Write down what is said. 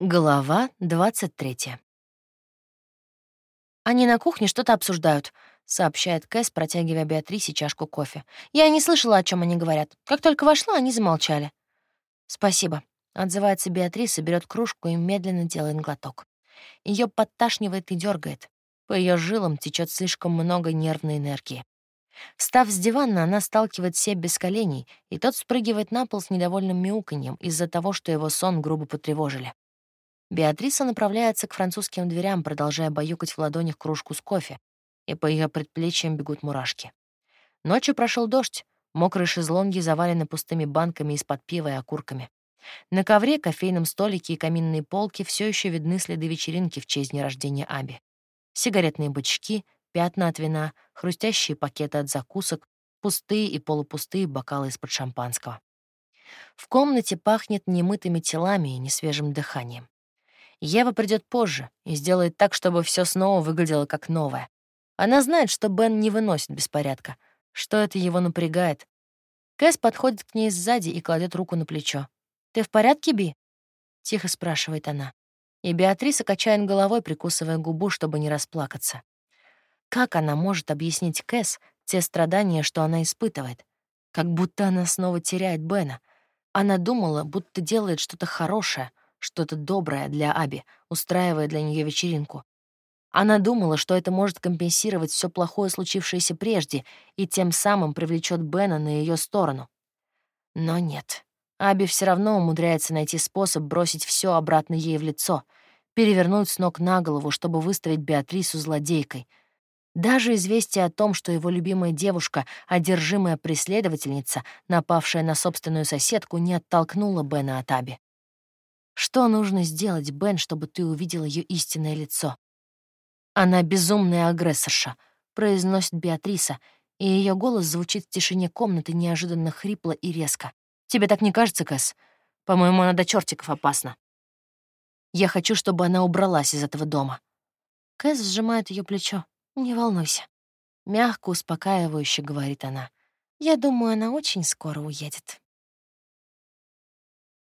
Глава 23. «Они на кухне что-то обсуждают», — сообщает Кэс, протягивая Беатрисе чашку кофе. «Я не слышала, о чем они говорят. Как только вошла, они замолчали». «Спасибо», — отзывается Беатриса, берет кружку и медленно делает глоток. Ее подташнивает и дергает. По ее жилам течет слишком много нервной энергии. Встав с дивана, она сталкивает себя без коленей, и тот спрыгивает на пол с недовольным мяуканьем из-за того, что его сон грубо потревожили. Беатриса направляется к французским дверям, продолжая баюкать в ладонях кружку с кофе, и по ее предплечьям бегут мурашки. Ночью прошел дождь, мокрые шезлонги завалены пустыми банками из-под пива и окурками. На ковре, кофейном столике и каминной полке все еще видны следы вечеринки в честь дня рождения Аби. Сигаретные бычки, пятна от вина, хрустящие пакеты от закусок, пустые и полупустые бокалы из-под шампанского. В комнате пахнет немытыми телами и несвежим дыханием. Ева придет позже и сделает так, чтобы все снова выглядело как новое. Она знает, что Бен не выносит беспорядка, что это его напрягает. Кэс подходит к ней сзади и кладет руку на плечо. «Ты в порядке, Би?» — тихо спрашивает она. И Беатриса качает головой, прикусывая губу, чтобы не расплакаться. Как она может объяснить Кэс те страдания, что она испытывает? Как будто она снова теряет Бена. Она думала, будто делает что-то хорошее, что-то доброе для Аби, устраивая для нее вечеринку. Она думала, что это может компенсировать все плохое, случившееся прежде, и тем самым привлечет Бена на ее сторону. Но нет. Аби все равно умудряется найти способ бросить все обратно ей в лицо, перевернуть с ног на голову, чтобы выставить Беатрису злодейкой. Даже известие о том, что его любимая девушка — одержимая преследовательница, напавшая на собственную соседку, не оттолкнуло Бена от Аби. Что нужно сделать, Бен, чтобы ты увидел ее истинное лицо? Она безумная агрессорша, произносит Беатриса, и ее голос звучит в тишине комнаты неожиданно хрипло и резко. Тебе так не кажется, Кэс? По-моему, она до чертиков опасна. Я хочу, чтобы она убралась из этого дома. Кэс сжимает ее плечо. Не волнуйся. Мягко, успокаивающе говорит она. Я думаю, она очень скоро уедет.